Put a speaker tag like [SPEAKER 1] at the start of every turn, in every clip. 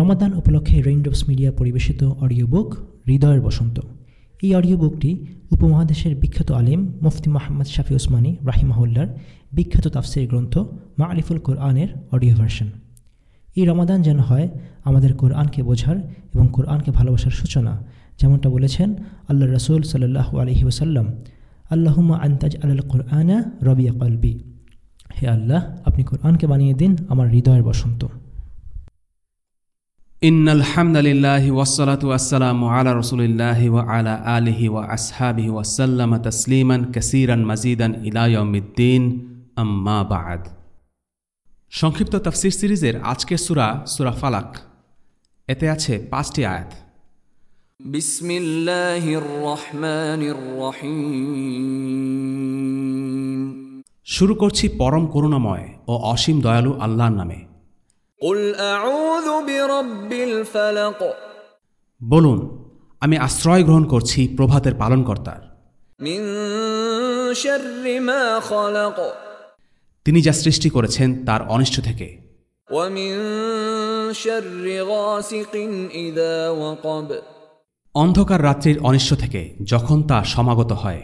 [SPEAKER 1] রমাদান উপলক্ষে Raindrops Media পরিবেশিত audio book হৃদয়ের বসন্ত। এই অডিও বুকটি উপমহাদেশের বিখ্যাত আলিম মুফতি মোহাম্মদ শাফি ওসমানী রাহিমাহুল্লার বিখ্যাত তাফসির গ্রন্থ মা আলিফুল কোরআনের অডিও ভার্সন এই রমাদান যেন হয় আমাদের কোরআনকে বোঝার এবং কোরআনকে ভালোবাসার সূচনা, যেমনটা বলেছেন আল্লাহ রসুল সাল্লাহ আলহি ওসাল্লাম আল্লাহুম্মা আন্তাজ আল কোরআনা রবিয়া কলবি। হে আল্লাহ, আপনি কোরআনকে বানিয়ে দিন আমার হৃদয়ের বসন্ত।
[SPEAKER 2] ইন্নাল হামদালিল্লাহি ওয়াসালাতু আসসালামু আলা রসুলিল্লাহি ওয়া আলা আলিহি ওয়া আসহাবিহি ওয়াসাল্লামা তাসলিমান কাসীরান মাজিদান ইলা ইয়াউমিদ্দিন আম্মা বা'দ সংক্ষিপ্ত তাফসির সিরিজের আজকের সূরা সূরা ফালাক। এতে আছে পাঁচটি আয়াত।
[SPEAKER 3] বিসমিল্লাহির রহমানির রহিম
[SPEAKER 2] শুরু করছি পরম করুণাময় ও অসীম দয়ালু আল্লাহর নামে। বলুন আমি আশ্রয় গ্রহণ করছি প্রভাতের পালনকর্তার। তিনি যা সৃষ্টি করেছেন তার অনিষ্ট থেকে। অন্ধকার রাত্রির অনিষ্ট থেকে যখন তা সমাগত হয়।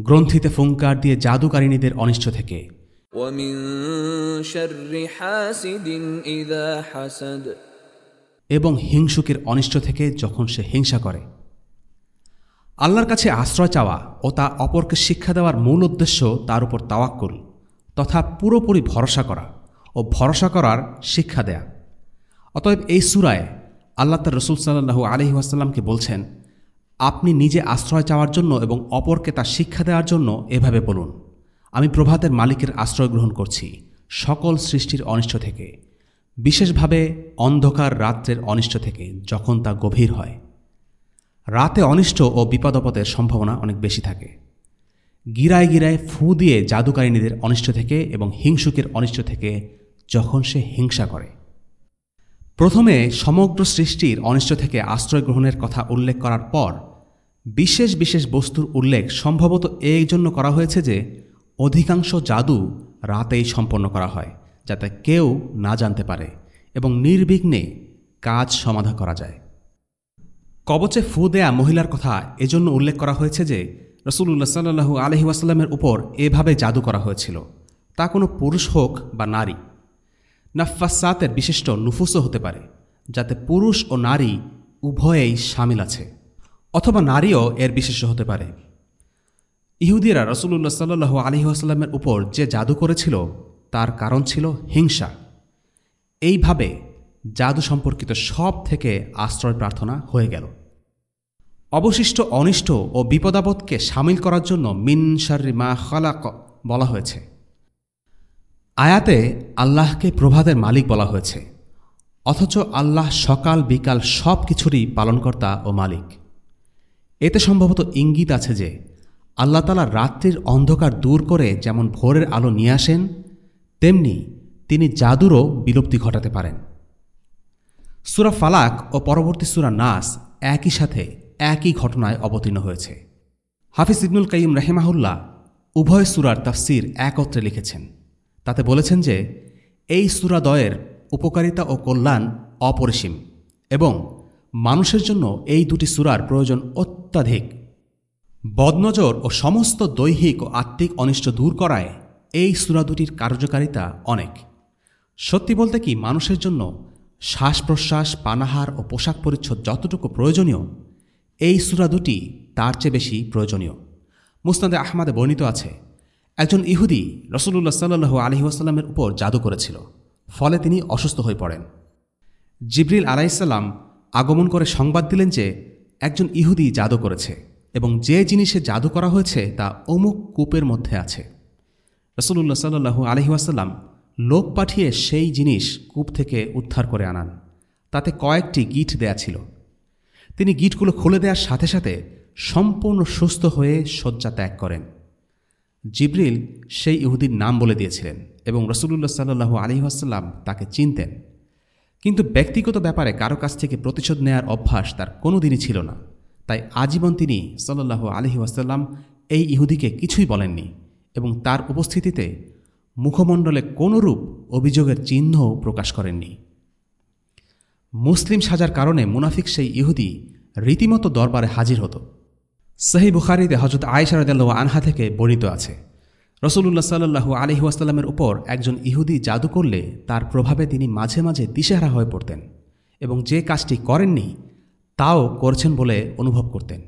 [SPEAKER 2] গ্রন্থিতে ফুঙ্কার দিয়ে জাদুকারিণীদের অনিষ্ট থেকে। এবং হিংসুকের অনিষ্ট থেকে যখন সে হিংসা করে। আল্লাহর কাছে আশ্রয় চাওয়া ও তা অপরকে শিক্ষা দেওয়ার মূল উদ্দেশ্য তার উপর তাওয়াক্কুল তথা পুরোপুরি ভরসা করা ও ভরসা করার শিক্ষা দেয়া। অতএব এই সুরায় আল্লাহ তার রসুল সাল্লাহু আলহিহাসাল্লামকে বলছেন আপনি নিজে আশ্রয় চাওয়ার জন্য এবং অপরকে তা শিক্ষা দেওয়ার জন্য এভাবে বলুন, আমি প্রভাতের মালিকের আশ্রয় গ্রহণ করছি সকল সৃষ্টির অনিষ্ট থেকে, বিশেষভাবে অন্ধকার রাত্রের অনিষ্ট থেকে যখন তা গভীর হয়। রাতে অনিষ্ট ও বিপদপদের সম্ভাবনা অনেক বেশি থাকে। গিরায় গিরায় ফু দিয়ে জাদুকারিণীদের অনিষ্ট থেকে এবং হিংসুকের অনিষ্ট থেকে যখন সে হিংসা করে। প্রথমে সমগ্র সৃষ্টির অনিষ্ট থেকে আশ্রয় গ্রহণের কথা উল্লেখ করার পর বিশেষ বিশেষ বস্তুর উল্লেখ সম্ভবত এই জন্য করা হয়েছে যে অধিকাংশ জাদু রাতেই সম্পন্ন করা হয়, যাতে কেউ না জানতে পারে এবং নির্বিঘ্নে কাজ সমাধা করা যায়। কবচে ফু দেয়া মহিলার কথা এজন্য উল্লেখ করা হয়েছে যে রসুল্লাহ সাল্লু আলহি ওয়াসাল্লামের উপর এভাবে জাদু করা হয়েছিল। তা কোনো পুরুষ হোক বা নারী। নাফাসাতের বিশিষ্ট নুফুসও হতে পারে, যাতে পুরুষ ও নারী উভয়েই সামিল আছে। অথবা নারীও এর বিশেষ্য হতে পারে। ইহুদিরা রসুল্লাহ সাল্লু আলহি আসাল্লামের উপর যে জাদু করেছিল, তার কারণ ছিল হিংসা। এইভাবে জাদু সম্পর্কিত সব থেকে আশ্রয় প্রার্থনা হয়ে গেল। অবশিষ্ট অনিষ্ট ও বিপদাবদকে সামিল করার জন্য মিন মা খালাক বলা হয়েছে। আয়াতে আল্লাহকে প্রভাতের মালিক বলা হয়েছে, অথচ আল্লাহ সকাল বিকাল সব কিছুরই পালনকর্তা ও মালিক। এতে সম্ভবত ইঙ্গিত আছে যে, আল্লাহ তালা রাত্রির অন্ধকার দূর করে যেমন ভোরের আলো নিয়ে আসেন, তেমনি তিনি জাদুরও বিলুপ্তি ঘটাতে পারেন। সুরা ফালাক ও পরবর্তী সুরা নাস একই সাথে একই ঘটনায় অবতীর্ণ হয়েছে। হাফিজ ইবনুল কাইম রেহেমাহুল্লাহ উভয় সুরার তাফসির একত্রে লিখেছেন। তাতে বলেছেন যে, এই সুরাদয়ের উপকারিতা ও কল্যাণ অপরিসীম এবং মানুষের জন্য এই দুটি সুরার প্রয়োজন অত্যাধিক। বদনজর ও সমস্ত দৈহিক ও আত্মিক অনিষ্ট দূর করায় এই সুরা দুটির কার্যকারিতা অনেক। সত্যি বলতে কি, মানুষের জন্য শ্বাস প্রশ্বাস পানাহার ও পোশাক পরিচ্ছদ যতটুকু প্রয়োজনীয়, এই সুরা দুটি তার চেয়ে বেশি প্রয়োজনীয়। মুস্তাদে আহমাদে বর্ণিত আছে, একজন ইহুদি রসুল্লাহ সাল্লু আলহি আসাল্লামের উপর জাদু করেছিল, ফলে তিনি অসুস্থ হয়ে পড়েন। জিবরিল আলাইসাল্লাম আগমন করে সংবাদ দিলেন যে একজন ইহুদি জাদু করেছে এবং যে জিনিসে জাদু করা হয়েছে তা অমুক কূপের মধ্যে আছে। রসুল্লাহ সাল্লু আলহিউসাল্লাম লোক পাঠিয়ে সেই জিনিস কূপ থেকে উদ্ধার করে আনান। তাতে কয়েকটি গিট দেয়া ছিল। তিনি গিটগুলো খুলে দেওয়ার সাথে সাথে সম্পূর্ণ সুস্থ হয়ে শয্যা ত্যাগ করেন। জিব্রিল সেই ইহুদির নাম বলে দিয়েছিলেন এবং রসুল্লাহ সাল্লু আলহিহাসাল্লাম তাকে চিনতেন। কিন্তু ব্যক্তিগত ব্যাপারে কারও কাছ থেকে প্রতিশোধ নেয়ার অভ্যাস তার কোনো দিনই ছিল না। তাই আজীবন তিনি সাল্লাহ আলহি ওয়াসাল্লাম এই ইহুদিকে কিছুই বলেননি এবং তার উপস্থিতিতে মুখমণ্ডলে কোনরূপ অভিযোগের চিহ্নও প্রকাশ করেননি। মুসলিম সাজার কারণে মুনাফিক সেই ইহুদি রীতিমতো দরবারে হাজির হতো। সাহি বুখারিতে হজরত আয়সারদাল্লাহ আনহা থেকে বর্ণিত আছে। রসুল্লাহ সাল্লু আলহিউসাল্লামের উপর একজন ইহুদি জাদু করলে তার প্রভাবে তিনি মাঝে মাঝে দিশেহারা হয়ে পড়তেন এবং যে কাজটি করেননি, তাও করছেন বলে অনুভব করতেন।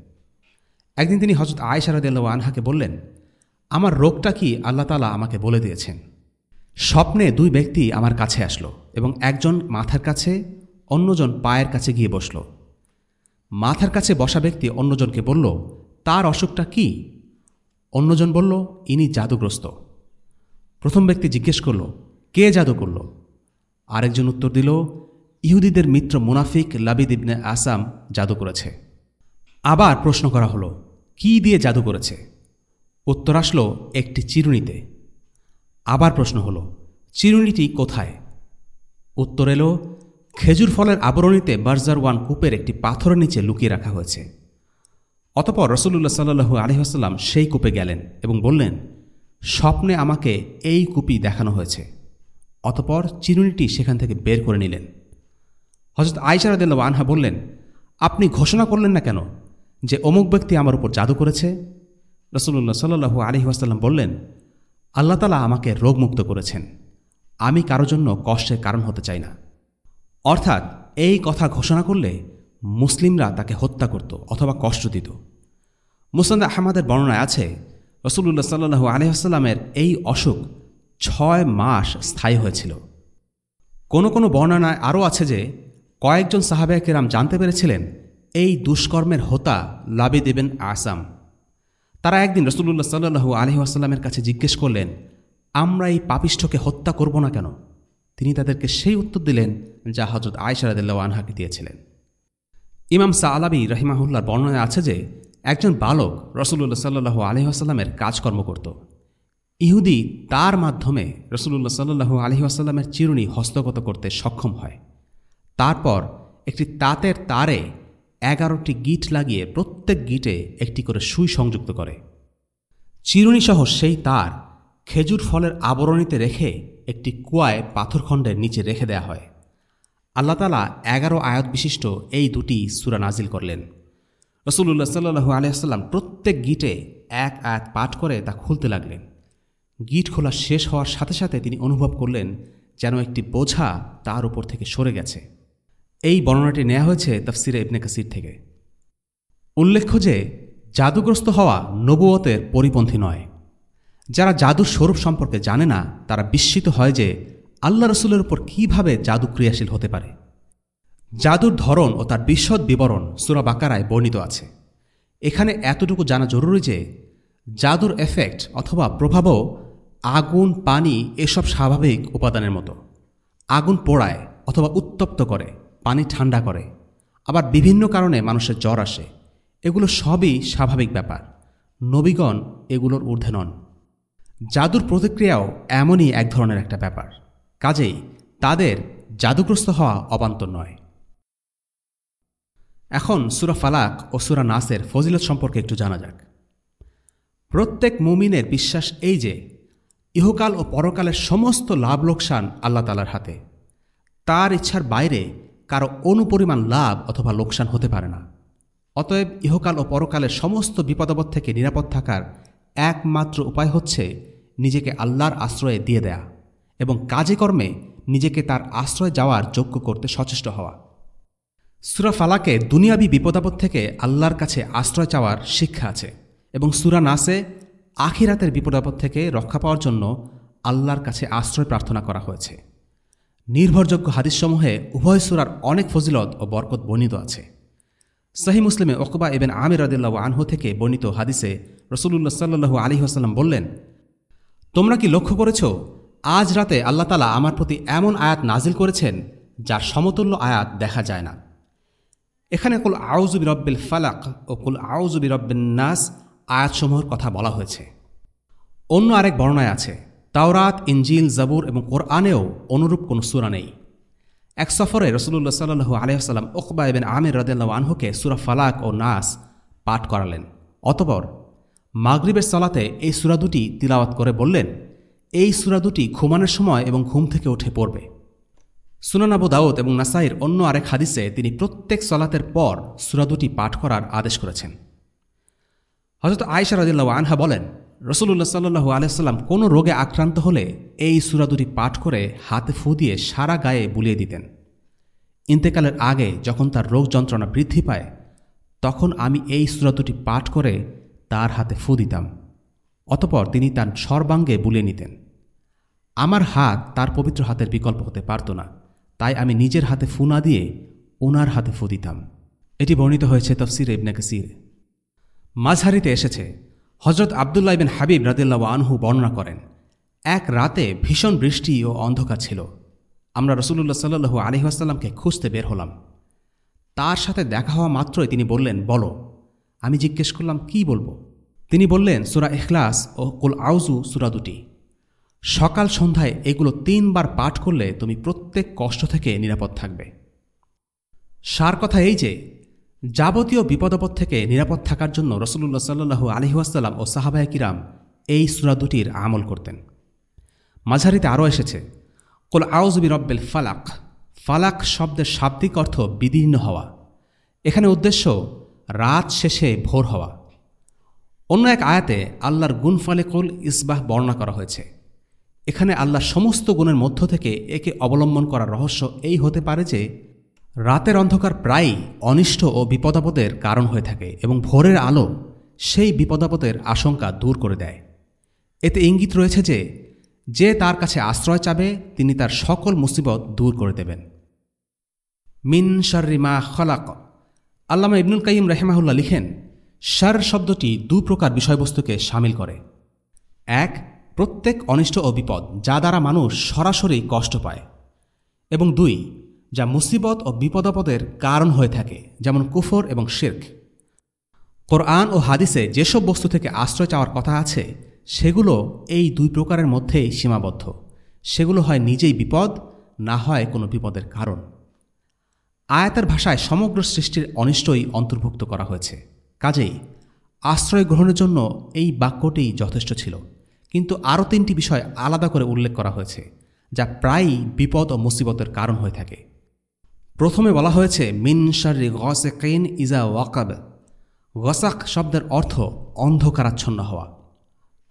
[SPEAKER 2] একদিন তিনি হজরত আয়সারদাল্লাহ আনহাকে বললেন, আমার রোগটা কি আল্লাহ তালা আমাকে বলে দিয়েছেন? স্বপ্নে দুই ব্যক্তি আমার কাছে আসলো এবং একজন মাথার কাছে, অন্যজন পায়ের কাছে গিয়ে বসল। মাথার কাছে বসা ব্যক্তি অন্যজনকে বলল, তার অসুখটা কি? অন্যজন বলল, ইনি জাদুগ্রস্ত। প্রথম ব্যক্তি জিজ্ঞেস করল, কে জাদু করল? আরেকজন উত্তর দিল, ইহুদিদের মিত্র মুনাফিক লাবিদ ইবনে আসাম জাদু করেছে। আবার প্রশ্ন করা হলো, কি দিয়ে জাদু করেছে? উত্তর আসলো, একটি চিরুনিতে। আবার প্রশ্ন হলো, চিরুনিটি কোথায়? উত্তর এলো, খেজুর ফলের আবরণীতে বার্জার ওয়ান কূপের একটি পাথরের নিচে লুকিয়ে রাখা হয়েছে। অতপর রসুল্লাহ সাল্লু আলহিহাস্লাম সেই কূপে গেলেন এবং বললেন, স্বপ্নে আমাকে এই কূপই দেখানো হয়েছে। অতপর চিরুনিটি সেখান থেকে বের করে নিলেন। হজরত আইসারদ আনহা বললেন, আপনি ঘোষণা করলেন না কেন যে অমুক ব্যক্তি আমার উপর জাদু করেছে? রসুল্লাহ সাল্লু আলহিহাস্লাম বললেন, আল্লাহ তালা আমাকে রোগমুক্ত করেছেন। আমি কারও জন্য কষ্টের কারণ হতে চাই না। অর্থাৎ এই কথা ঘোষণা করলে মুসলিমরা তাকে হত্যা করত অথবা কষ্ট দিত। মুসন্দ আহমদের বর্ণনায় আছে রসুল্লাহ সাল্লু আলহামের এই অসুখ ছয় মাস স্থায়ী হয়েছিল। কোনো কোনো বর্ণনায় আরও আছে যে, কয়েকজন সাহাবেকেরাম জানতে পেরেছিলেন এই দুষ্কর্মের হোতা লাবি দেবেন আসাম। তারা একদিন রসুল্লাহ সাল্লু আলহিহাস্লামের কাছে জিজ্ঞেস করলেন, আমরা এই পাপিষ্ঠকে হত্যা করব না কেন? তিনি তাদেরকে সেই উত্তর দিলেন, যা হজরত আয়সারাদিল্লা আনহাকে দিয়েছিলেন। ইমাম সা আলাবি রহিমাহুল্লার বর্ণনায় আছে যে, একজন বালক রসুল্লাহ সাল্লু আলহিহাস্লামের কাজকর্ম করত। ইহুদি তার মাধ্যমে রসুল্লাহ সাল্লু আলহিহাস্লামের চিরুনি হস্তগত করতে সক্ষম হয়। তারপর একটি তাঁতের তারে এগারোটি গিট লাগিয়ে প্রত্যেক গিটে একটি করে সুই সংযুক্ত করে। চিরুনিসহ সেই তার খেজুর ফলের আবরণীতে রেখে একটি কুয়ায় পাথরখণ্ডের নিচে রেখে দেয়া হয়। আল্লাহ তালা এগারো আয়াত বিশিষ্ট এই দুটি সুরা নাজিল করলেন। রসুল্লাহ সাল্লু আলিয়াল্লাম প্রত্যেক গিটে এক আয়াত পাঠ করে তা খুলতে লাগলেন। গিট খোলা শেষ হওয়ার সাথে সাথে তিনি অনুভব করলেন যেন একটি বোঝা তার উপর থেকে সরে গেছে। এই বর্ণনাটি নেওয়া হয়েছে তফসিরে ইবনে কাসির থেকে। উল্লেখ্য যে, জাদুগ্রস্ত হওয়া নবুয়তের পরিপন্থী নয়। যারা জাদুর স্বরূপ সম্পর্কে জানে না, তারা বিস্মিত হয় যে আল্লাহ রসুলের উপর কীভাবে জাদু ক্রিয়াশীল হতে পারে? জাদুর ধরন ও তার বিশদ বিবরণ সুরা বাকারায় বর্ণিত আছে। এখানে এতটুকু জানা জরুরি যে, জাদুর এফেক্ট অথবা প্রভাবও আগুন, পানি এসব স্বাভাবিক উপাদানের মতো। আগুন পোড়ায় অথবা উত্তপ্ত করে, পানি ঠান্ডা করে। আবার বিভিন্ন কারণে মানুষের জ্বর আসে। এগুলো সবই স্বাভাবিক ব্যাপার। নবীগণ এগুলোর ঊর্ধ্বে নন। জাদুর প্রতিক্রিয়াও এমনই এক ধরনের একটা ব্যাপার। কাজেই তাদের জাদুগ্রস্ত হওয়া অবান্তর নয়। এখন সুরা ফালাক ও সুরা নাসের ফজিলত সম্পর্কে একটু জানা যাক। প্রত্যেক মুমিনের বিশ্বাস এই যে, ইহকাল ও পরকালের সমস্ত লাভ লোকসান আল্লাহ তালার হাতে। তার ইচ্ছার বাইরে কারও অনুপরিমাণ লাভ অথবা লোকসান হতে পারে না। অতএব ইহকাল ও পরকালের সমস্ত বিপদাবদ থেকে নিরাপদ থাকার একমাত্র উপায় হচ্ছে নিজেকে আল্লাহর আশ্রয়ে দিয়ে দেয়া। এবং কাজে কর্মে নিজেকে তার আশ্রয় যাওয়ার যোগ্য করতে সচেষ্ট হওয়া। সুরা ফালাকে দুনিয়াবি বিপদাপদ থেকে আল্লাহর কাছে আশ্রয় চাওয়ার শিক্ষা আছে এবং সুরা নাসে আখিরাতের বিপদাপদ থেকে রক্ষা পাওয়ার জন্য আল্লাহর কাছে আশ্রয় প্রার্থনা করা হয়েছে। নির্ভরযোগ্য হাদিসসমূহে উভয় সুরার অনেক ফজিলত ও বরকত বর্ণিত আছে। সাহি মুসলিমে ওকবা এবেন আমির রদুল্লাহ আনহু থেকে বর্ণিত হাদিসে রসুল্লাহ সাল্লু আলী আসাল্লাম বললেন, তোমরা কি লক্ষ্য করেছ আজ রাতে আল্লাহ তালা আমার প্রতি এমন আয়াত নাজিল করেছেন, যার সমতুল্য আয়াত দেখা যায় না। এখানে কুল আউজুবি রব্বিল ফালাক ও কুল আউজুবি রব্বিন নাস আয়াতসমূহের কথা বলা হয়েছে। অন্য আরেক বর্ণায় আছে, তাওরাত ইঞ্জিল জাবুর এবং কোরআনেও অনুরূপ কোনো সুরা নেই। এক সফরে রসুল্লাহ সাল্লু আলহাম ওকবা এবেন আমির রদাল্লাহ আনহুকে সুরা ফালাক ও নাস পাঠ করালেন। অতপর মাগরিবের সলাতে এই সুরা দুটি তিলাওয়াত করে বললেন এই সুরা দুটি ঘুমানোর সময় এবং ঘুম থেকে উঠে পড়বে। সুনানাবু দাউদ এবং নাসাইর অন্য আরেক হাদিসে তিনি প্রত্যেক সলাতের পর সুরা দুটি পাঠ করার আদেশ করেছেন। হজরত আয়সা রাজিল্লা আনহা বলেন রসুল্লাহ সাল্লু আলাইসাল্লাম কোনো রোগে আক্রান্ত হলে এই সুরা দুটি পাঠ করে হাতে ফু দিয়ে সারা গায়ে বুলিয়ে দিতেন। ইন্তেকালের আগে যখন তার রোগ যন্ত্রণা বৃদ্ধি পায়, তখন আমি এই সুরা দুটি পাঠ করে তার হাতে ফু দিতাম। অতপর তিনি তার সর্বাঙ্গে বুলিয়ে নিতেন। আমার হাত তার পবিত্র হাতের বিকল্প হতে পারত না। তাই আমি নিজের হাতে ফু না দিয়ে ওনার হাতে ফু দিতাম। এটি বর্ণিত হয়েছে তফসির ইবনে কাসির। মাঝহারিতে এসেছে হজরত আবদুল্লাহ বিন হাবিব রাদিল্লা আনহু বর্ণনা করেন, এক রাতে ভীষণ বৃষ্টি ও অন্ধকার ছিল। আমরা রসুল্লাহ সাল্লু আলহিহাস্লামকে খুঁজতে বের হলাম। তার সাথে দেখা হওয়া মাত্রই তিনি বললেন, বলো, আমি জিজ্ঞেস করলাম, কি বলব? তিনি বললেন, সুরা এখলাস ও কুল আউজু সুরা দুটি। সকাল সন্ধ্যায় এগুলো তিনবার পাঠ করলে তুমি প্রত্যেক কষ্ট থেকে নিরাপদ থাকবে। সার কথা এই যে, যাবতীয় বিপদপদ থেকে নিরাপদ থাকার জন্য রসুল্লাহ সাল্লু আলহিহাস্লাম ও সাহাবায় কিরাম এই সুরা দুটির আমল করতেন। মাঝারিতে আরও এসেছে, কোল আউজবি রব্বেল ফালাক ফালাক শব্দের শাব্দিক অর্থ বিদীর্ণ হওয়া। এখানে উদ্দেশ্য, রাত শেষে ভোর হওয়া। অন্য এক আয়াতে আল্লাহর গুণ ফালেকুল ইসবাহ বর্ণনা করা হয়েছে। এখানে আল্লাহ সমস্ত গুণের মধ্য থেকে একে অবলম্বন করার রহস্য এই হতে পারে যে, রাতের অন্ধকার প্রায়ই অনিষ্ট ও বিপদাপদের কারণ হয়ে থাকে এবং ভোরের আলো সেই বিপদাপদের আশঙ্কা দূর করে দেয়। এতে ইঙ্গিত রয়েছে যে যে তার কাছে আশ্রয় চাবে, তিনি তার সকল মুসিবত দূর করে দেবেন। মিন শারিমা খলাক। আল্লামা ইবনুল কাইম রেহমাহুল্লাহ লিখেন শার শব্দটি দু প্রকার বিষয়বস্তুকে সামিল করে। এক প্রত্যেক অনিষ্ট ও বিপদ যা দ্বারা মানুষ সরাসরি কষ্ট পায়। এবং দুই, যা মুসিবত ও বিপদাপদের কারণ হয়ে থাকে, যেমন কুফর এবং শির্ক। কোরআন ও হাদিসে যেসব বস্তু থেকে আশ্রয় চাওয়ার কথা আছে, সেগুলো এই দুই প্রকারের মধ্যেই সীমাবদ্ধ। সেগুলো হয় নিজেই বিপদ, না হয় কোনো বিপদের কারণ। আয়াতের ভাষায় সমগ্র সৃষ্টির অনিষ্টই অন্তর্ভুক্ত করা হয়েছে। কাজেই আশ্রয় গ্রহণের জন্য এই বাক্যটি যথেষ্ট ছিল। কিন্তু আরও তিনটি বিষয় আলাদা করে উল্লেখ করা হয়েছে, যা প্রায়ই বিপদ ও মুসিবতের কারণ হয়ে থাকে। প্রথমে বলা হয়েছে, মিন শারি গসেকেইন ইজা ওয়াকাব। গসাক শব্দের অর্থ অন্ধকারাচ্ছন্ন হওয়া।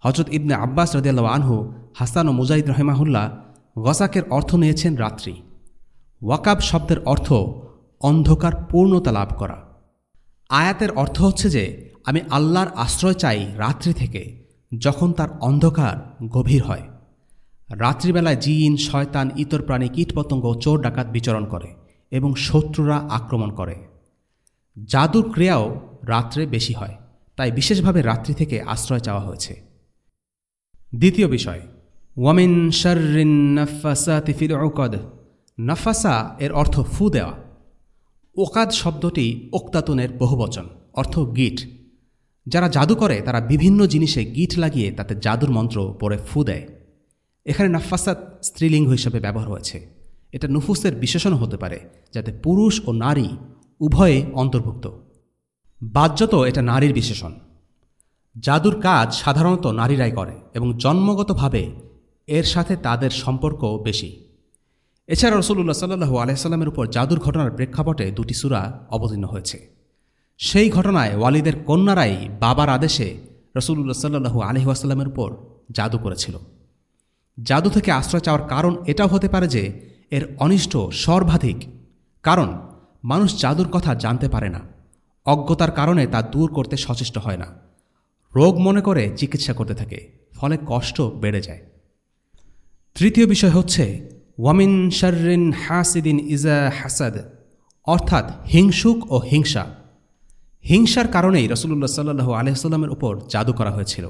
[SPEAKER 2] হজরত ইবনে আব্বাস রদিয়াল্লা আনহু, হাসান ও মুজাহিদ রহেমাহুল্লাহ গসাকের অর্থ নিয়েছেন রাত্রি। ওয়াকাব শব্দের অর্থ অন্ধকার পূর্ণতা লাভ করা। আয়াতের অর্থ হচ্ছে যে, আমি আল্লাহর আশ্রয় চাই রাত্রি থেকে। যখন তার অন্ধকার গভীর হয়। রাত্রিবেলায় জিন, শয়তান, ইতর প্রাণী, কীটপতঙ্গ চোর ডাকাত বিচরণ করে এবং শত্রুরা আক্রমণ করে। জাদুর ক্রিয়াও রাত্রে বেশি হয়, তাই বিশেষভাবে রাত্রি থেকে আশ্রয় চাওয়া হয়েছে। দ্বিতীয় বিষয়, ওয়ামিন নফাসা ওকদ নফাসা এর অর্থ ফু দেওয়া। ওকাদ শব্দটি ওক্তাতুনের বহুবচন, অর্থ গিট। যারা জাদু করে, তারা বিভিন্ন জিনিসে গিট লাগিয়ে তাতে জাদুর মন্ত্র পরে ফু দেয়। এখানে নাফাসাত স্ত্রীলিঙ্গ হিসেবে ব্যবহার হয়েছে। এটা নুফুসের বিশেষণ হতে পারে, যাতে পুরুষ ও নারী উভয়ে অন্তর্ভুক্ত। বাহ্যত এটা নারীর বিশেষণ। জাদুর কাজ সাধারণত নারীরাই করে এবং জন্মগতভাবে এর সাথে তাদের সম্পর্ক বেশি। এছাড়া রসুল্লাহ সাল্লু আলাইস্লামের উপর জাদুর ঘটনার প্রেক্ষাপটে দুটি সুরা অবতীর্ণ হয়েছে। সেই ঘটনায় ওয়ালিদের কন্যারাই বাবার আদেশে রসুল্লাহ সাল্লু আলহিহাস্লামের উপর জাদু করেছিল। জাদু থেকে আশ্রয় চাওয়ার কারণ এটাও হতে পারে যে এর অনিষ্ট সর্বাধিক, কারণ মানুষ জাদুর কথা জানতে পারে না। অজ্ঞতার কারণে তা দূর করতে সচেষ্ট হয় না। রোগ মনে করে চিকিৎসা করতে থাকে, ফলে কষ্ট বেড়ে যায়। তৃতীয় বিষয় হচ্ছে, ওয়ামিন শারিন হাসিদিন ইজা হাসাদ, অর্থাৎ হিংসুক ও হিংসা। হিংসার কারণেই রসুল্লাহ সাল্লু আলহিসাল্লামের উপর জাদু করা হয়েছিল।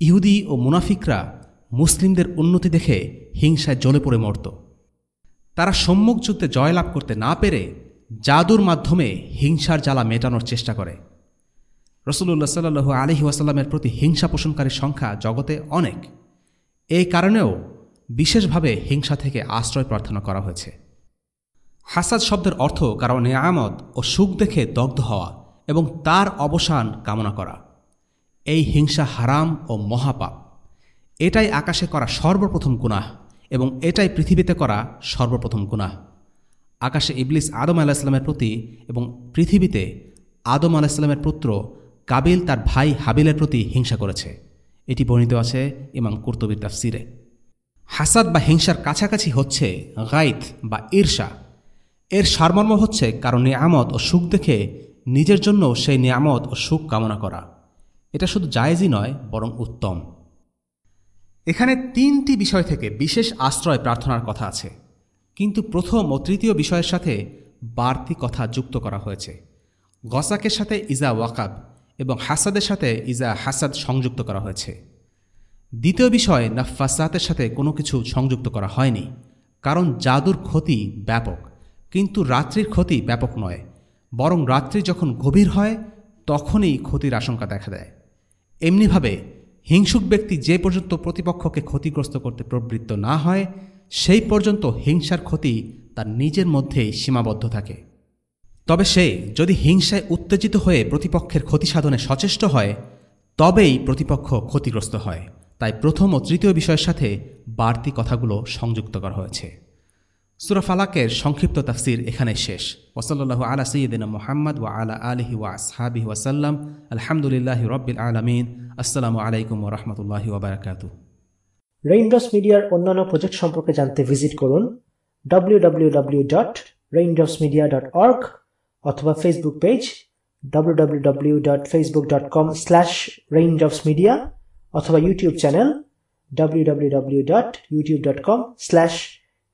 [SPEAKER 2] ইহুদি ও মুনাফিকরা মুসলিমদের উন্নতি দেখে হিংসায় জ্বলে পড়ে মরত। তারা সম্মুখ যুদ্ধে জয়লাভ করতে না পেরে জাদুর মাধ্যমে হিংসার জ্বালা মেটানোর চেষ্টা করে। রসুল্লাহ সাল্লু আলহি ওয়াসাল্লামের প্রতি হিংসা পোষণকারীর সংখ্যা জগতে অনেক। এই কারণেও বিশেষভাবে হিংসা থেকে আশ্রয় প্রার্থনা করা হয়েছে। হাসাদ শব্দের অর্থ কারও নেয়ামত ও সুখ দেখে দগ্ধ হওয়া। এবং তার অবসান কামনা করা। এই হিংসা হারাম ও মহাপাপ। এটাই আকাশে করা সর্বপ্রথম গুনাহ এবং এটাই পৃথিবীতে করা সর্বপ্রথম গুনাহ। আকাশে ইবলিস আদম আলাহিসাল্লামের প্রতি এবং পৃথিবীতে আদম আলাহিসাল্লামের পুত্র কাবিল তার ভাই হাবিলের প্রতি হিংসা করেছে। এটি বর্ণিত আছে ইমাম কুর্তবির তাফসিরে। হাসাদ বা হিংসার কাছাকাছি হচ্ছে গাইত বা ঈর্ষা। এর সারমর্ম হচ্ছে কারও নিয়ামত ও সুখ দেখে নিজের জন্য সেই নিয়ামত ও সুখ কামনা করা। এটা শুধু জায়েজই নয়, বরং উত্তম। এখানে তিনটি বিষয় থেকে বিশেষ আশ্রয় প্রার্থনার কথা আছে। কিন্তু প্রথম ও তৃতীয় বিষয়ের সাথে বাড়তি কথা যুক্ত করা হয়েছে। গসাকের সাথে ইজা ওয়াকাব এবং হাসাদের সাথে ইজা হাসাদ সংযুক্ত করা হয়েছে। দ্বিতীয় বিষয় নাফাসাতের সাথে কোনো কিছু সংযুক্ত করা হয়নি। কারণ জাদুর ক্ষতি ব্যাপক, কিন্তু রাত্রির ক্ষতি ব্যাপক নয়। বরং রাত্রি যখন গভীর হয়, তখনই ক্ষতির আশঙ্কা দেখা দেয়। এমনিভাবে, হিংসুক ব্যক্তি যে পর্যন্ত প্রতিপক্ষকে ক্ষতিগ্রস্ত করতে প্রবৃত্ত না হয়, সেই পর্যন্ত হিংসার ক্ষতি তার নিজের মধ্যেই সীমাবদ্ধ থাকে। তবে সে যদি হিংসায় উত্তেজিত হয়ে প্রতিপক্ষের ক্ষতি সাধনে সচেষ্ট হয়, তবেই প্রতিপক্ষ ক্ষতিগ্রস্ত হয়। তাই প্রথম ও তৃতীয় বিষয়ের সাথে বাড়তি কথাগুলো সংযুক্ত করা হয়েছে। সুরা ফালাকের সংক্ষিপ্ত তাফসির এখানে শেষ। ওসল্লাহ আলা সঈদিন মোহাম্মদ ওয়া আলা আলহি ওয়া আসহাবি ওয়াসাল্লাম আলহামদুলিল্লাহ রব্বিল আলমিন। আসসালামু আলাইকুম ওরহমতুল্লাহি ওবরাকাতু
[SPEAKER 4] রেইনড্রপস মিডিয়ার অন্যান্য প্রজেক্ট সম্পর্কে জানতে ভিজিট করুন www.raindropsmedia.org অথবা ফেসবুক পেজ www.facebook.com/raindropsmedia অথবা ইউটিউব চ্যানেল